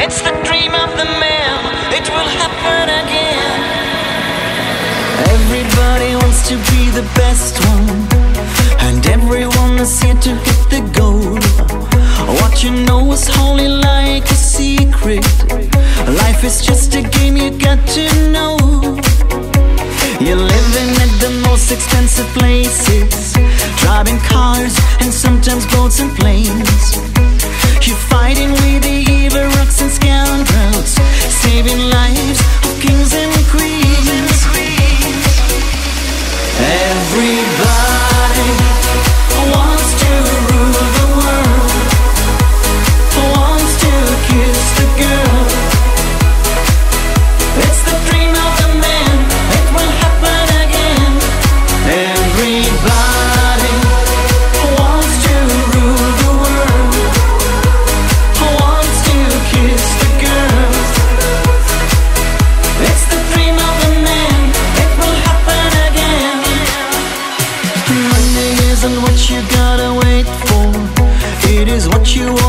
It's the dream of the man, it will happen again. Everybody wants to be the best one, and everyone is here to get the gold. What you know is holy like a secret. Life is just a game you got to know. You're living at the most expensive places.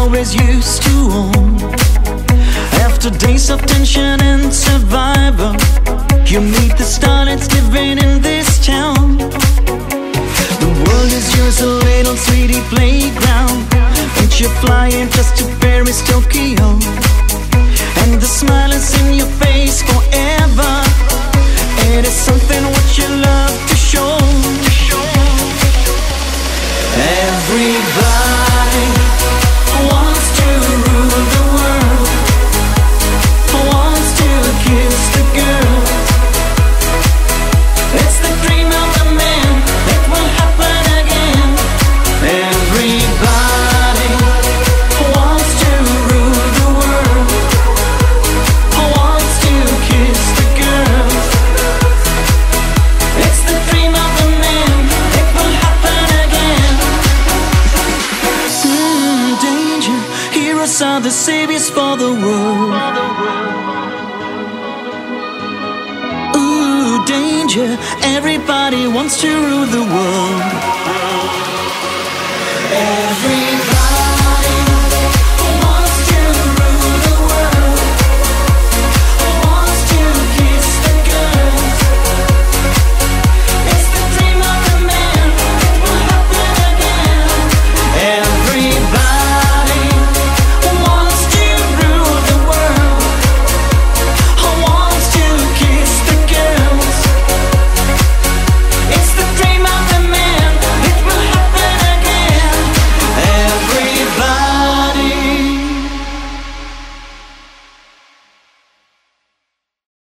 always used to own. After days of tension and survival, you meet the star that's living in this town. The world is yours—a little sweetie playground, and you're flying just to Paris, Tokyo, and the smile is in your face. the saviors for the world. Ooh, danger, everybody wants to rule the world.